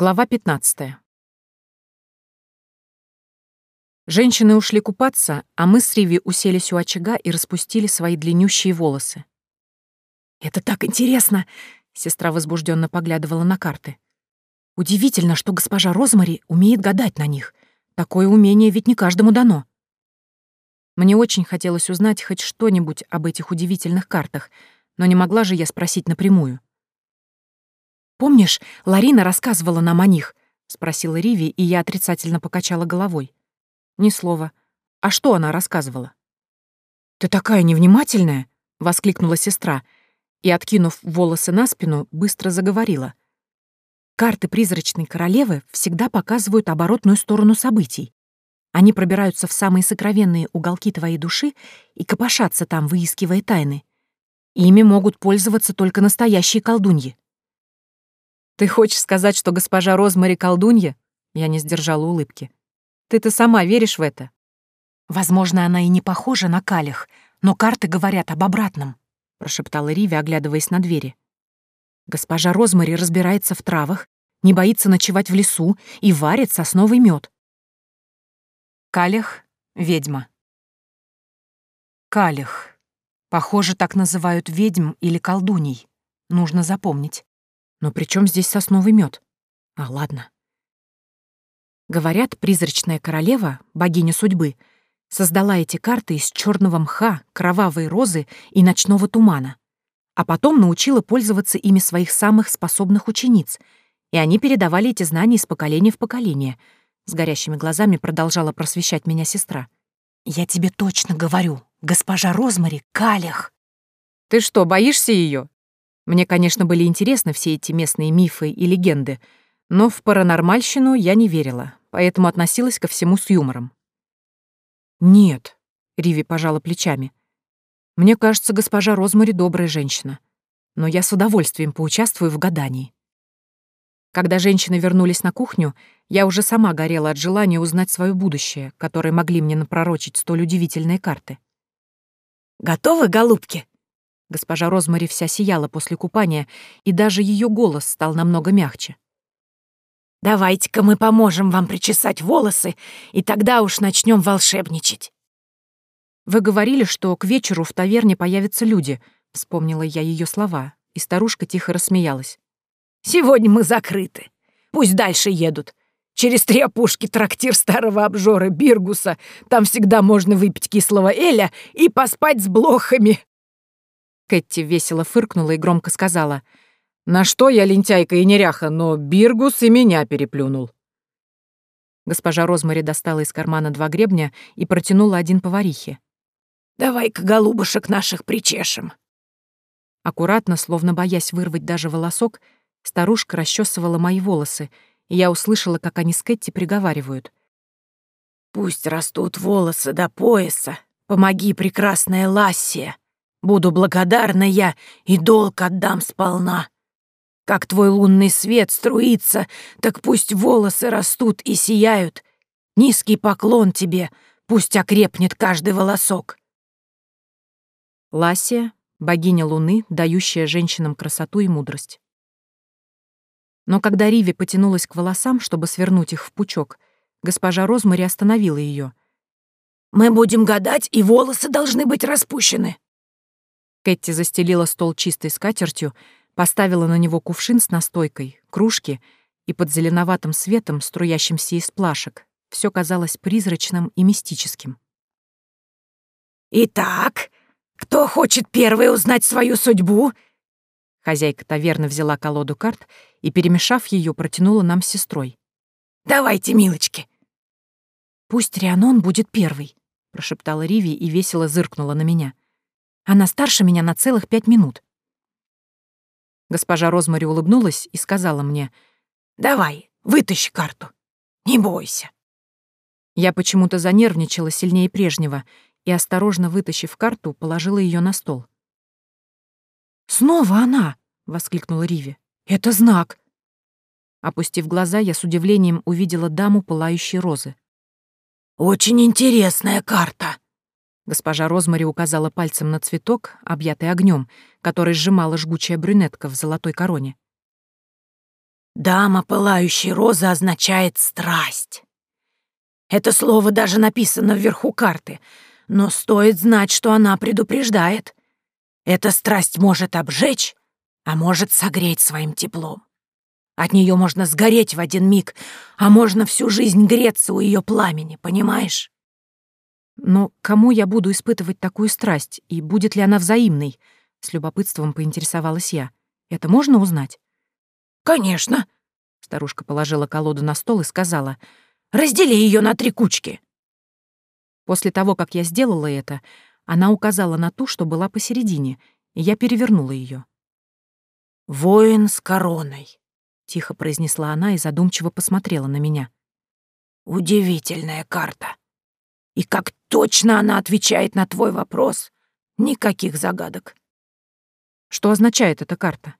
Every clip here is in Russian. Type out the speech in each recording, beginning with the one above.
Глава 15. Женщины ушли купаться, а мы с Риви уселись у очага и распустили свои длиннющие волосы. «Это так интересно!» — сестра возбужденно поглядывала на карты. «Удивительно, что госпожа Розмари умеет гадать на них. Такое умение ведь не каждому дано». Мне очень хотелось узнать хоть что-нибудь об этих удивительных картах, но не могла же я спросить напрямую. «Помнишь, Ларина рассказывала нам о них?» — спросила Риви, и я отрицательно покачала головой. «Ни слова. А что она рассказывала?» «Ты такая невнимательная!» — воскликнула сестра, и, откинув волосы на спину, быстро заговорила. «Карты призрачной королевы всегда показывают оборотную сторону событий. Они пробираются в самые сокровенные уголки твоей души и копошатся там, выискивая тайны. Ими могут пользоваться только настоящие колдуньи. «Ты хочешь сказать, что госпожа Розмари колдунья?» Я не сдержала улыбки. «Ты-то сама веришь в это?» «Возможно, она и не похожа на Калих, но карты говорят об обратном», прошептала Риви, оглядываясь на двери. «Госпожа Розмари разбирается в травах, не боится ночевать в лесу и варит сосновый мед. Калих — ведьма. Калих. Похоже, так называют ведьм или колдуней. Нужно запомнить. Но при чем здесь сосновый мед? А, ладно. Говорят, призрачная королева, богиня судьбы, создала эти карты из черного мха, кровавой розы и ночного тумана, а потом научила пользоваться ими своих самых способных учениц, и они передавали эти знания из поколения в поколение. С горящими глазами продолжала просвещать меня сестра. «Я тебе точно говорю, госпожа Розмари — калях!» «Ты что, боишься ее? Мне, конечно, были интересны все эти местные мифы и легенды, но в паранормальщину я не верила, поэтому относилась ко всему с юмором. «Нет», — Риви пожала плечами. «Мне кажется, госпожа Розмари добрая женщина, но я с удовольствием поучаствую в гадании». Когда женщины вернулись на кухню, я уже сама горела от желания узнать свое будущее, которое могли мне напророчить столь удивительные карты. «Готовы, голубки?» Госпожа Розмари вся сияла после купания, и даже ее голос стал намного мягче. «Давайте-ка мы поможем вам причесать волосы, и тогда уж начнем волшебничать». «Вы говорили, что к вечеру в таверне появятся люди», — вспомнила я ее слова, и старушка тихо рассмеялась. «Сегодня мы закрыты. Пусть дальше едут. Через три опушки трактир старого обжора Биргуса. Там всегда можно выпить кислого эля и поспать с блохами». Кэти весело фыркнула и громко сказала. «На что я лентяйка и неряха, но Биргус и меня переплюнул». Госпожа Розмари достала из кармана два гребня и протянула один поварихе. «Давай-ка, голубушек наших, причешем». Аккуратно, словно боясь вырвать даже волосок, старушка расчесывала мои волосы, и я услышала, как они с Кэти приговаривают. «Пусть растут волосы до пояса. Помоги, прекрасная Лассия. Буду благодарна я и долг отдам сполна. Как твой лунный свет струится, так пусть волосы растут и сияют. Низкий поклон тебе, пусть окрепнет каждый волосок. Ласия — богиня луны, дающая женщинам красоту и мудрость. Но когда Риви потянулась к волосам, чтобы свернуть их в пучок, госпожа Розмари остановила ее. «Мы будем гадать, и волосы должны быть распущены». Кэти застелила стол чистой скатертью, поставила на него кувшин с настойкой, кружки, и под зеленоватым светом, струящимся из плашек, все казалось призрачным и мистическим. «Итак, кто хочет первый узнать свою судьбу?» Хозяйка таверны взяла колоду карт и, перемешав ее, протянула нам с сестрой. «Давайте, милочки!» «Пусть Рианон будет первый», — прошептала Риви и весело зыркнула на меня. Она старше меня на целых пять минут. Госпожа Розмари улыбнулась и сказала мне, «Давай, вытащи карту. Не бойся». Я почему-то занервничала сильнее прежнего и, осторожно вытащив карту, положила ее на стол. «Снова она!» — воскликнула Риви. «Это знак!» Опустив глаза, я с удивлением увидела даму пылающей розы. «Очень интересная карта!» Госпожа Розмари указала пальцем на цветок, объятый огнем, который сжимала жгучая брюнетка в золотой короне. Дама пылающей розы означает страсть. Это слово даже написано вверху карты, но стоит знать, что она предупреждает. Эта страсть может обжечь, а может согреть своим теплом. От нее можно сгореть в один миг, а можно всю жизнь греться у ее пламени, понимаешь? Но кому я буду испытывать такую страсть, и будет ли она взаимной? С любопытством поинтересовалась я. Это можно узнать? Конечно. Старушка положила колоду на стол и сказала. Раздели ее на три кучки. После того, как я сделала это, она указала на ту, что была посередине, и я перевернула ее. «Воин с короной», тихо произнесла она и задумчиво посмотрела на меня. Удивительная карта. И как точно она отвечает на твой вопрос. Никаких загадок. Что означает эта карта?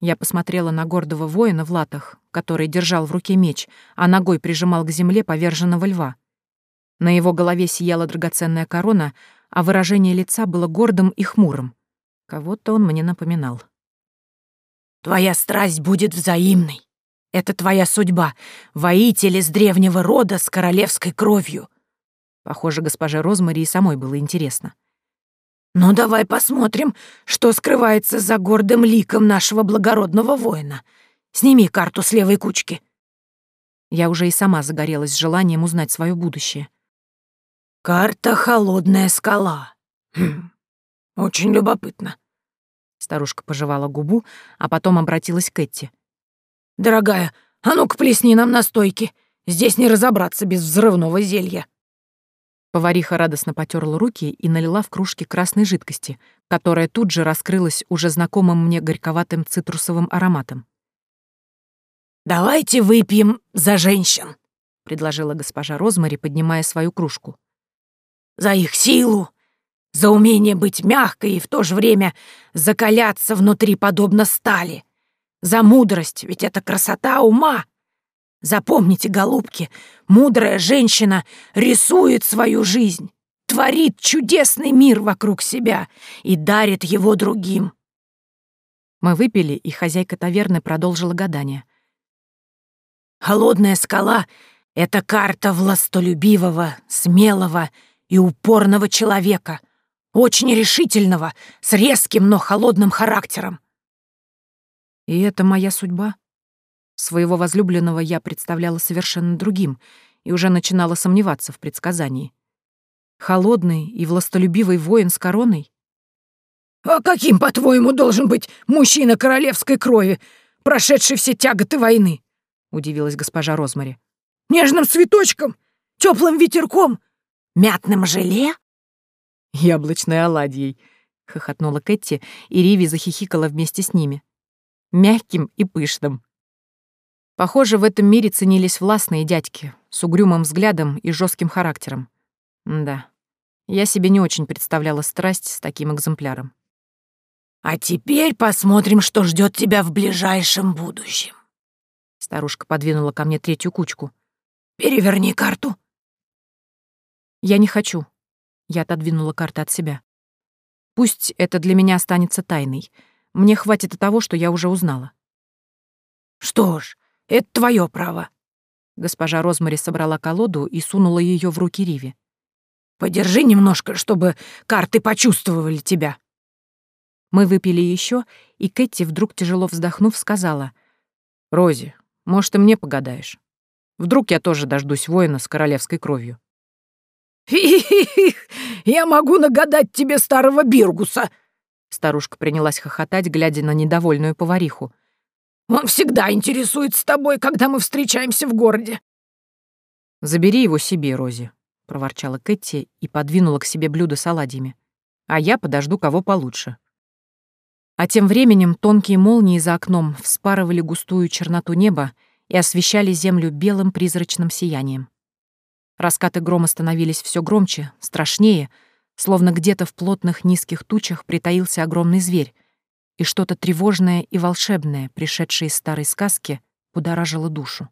Я посмотрела на гордого воина в латах, который держал в руке меч, а ногой прижимал к земле поверженного льва. На его голове сияла драгоценная корона, а выражение лица было гордым и хмурым. Кого-то он мне напоминал. Твоя страсть будет взаимной. Это твоя судьба, воитель из древнего рода с королевской кровью. Похоже, госпоже Розмари и самой было интересно. Ну, давай посмотрим, что скрывается за гордым ликом нашего благородного воина. Сними карту с левой кучки. Я уже и сама загорелась желанием узнать свое будущее. Карта «Холодная скала». Хм, очень любопытно. Старушка пожевала губу, а потом обратилась к Этти. «Дорогая, а ну-ка плесни нам настойки. Здесь не разобраться без взрывного зелья». Повариха радостно потерла руки и налила в кружки красной жидкости, которая тут же раскрылась уже знакомым мне горьковатым цитрусовым ароматом. «Давайте выпьем за женщин», — предложила госпожа Розмари, поднимая свою кружку. «За их силу, за умение быть мягкой и в то же время закаляться внутри подобно стали, за мудрость, ведь это красота ума. Запомните, голубки, мудрая женщина рисует свою жизнь, творит чудесный мир вокруг себя и дарит его другим. Мы выпили, и хозяйка таверны продолжила гадание. Холодная скала — это карта властолюбивого, смелого и упорного человека — очень решительного, с резким, но холодным характером. И это моя судьба. Своего возлюбленного я представляла совершенно другим и уже начинала сомневаться в предсказании. Холодный и властолюбивый воин с короной? «А каким, по-твоему, должен быть мужчина королевской крови, прошедший все тяготы войны?» — удивилась госпожа Розмари. «Нежным цветочком? теплым ветерком? Мятным желе?» «Яблочной оладьей», — хохотнула Кэти, и Риви захихикала вместе с ними. «Мягким и пышным». Похоже, в этом мире ценились властные дядьки с угрюмым взглядом и жестким характером. Да, я себе не очень представляла страсть с таким экземпляром. «А теперь посмотрим, что ждет тебя в ближайшем будущем». Старушка подвинула ко мне третью кучку. «Переверни карту». «Я не хочу», я отодвинула карты от себя. Пусть это для меня останется тайной. Мне хватит и того, что я уже узнала. Что ж, это твое право. Госпожа Розмари собрала колоду и сунула ее в руки Риви. Подержи немножко, чтобы карты почувствовали тебя. Мы выпили еще, и Кэти, вдруг тяжело вздохнув, сказала. «Рози, может, и мне погадаешь? Вдруг я тоже дождусь воина с королевской кровью?» «Хи-хи-хи! Я могу нагадать тебе старого Биргуса!» Старушка принялась хохотать, глядя на недовольную повариху. «Он всегда интересуется тобой, когда мы встречаемся в городе». «Забери его себе, Рози», — проворчала Кэти и подвинула к себе блюдо с оладьями. «А я подожду кого получше». А тем временем тонкие молнии за окном вспарывали густую черноту неба и освещали землю белым призрачным сиянием. Раскаты грома становились все громче, страшнее, словно где-то в плотных низких тучах притаился огромный зверь, и что-то тревожное и волшебное, пришедшее из старой сказки, будоражило душу.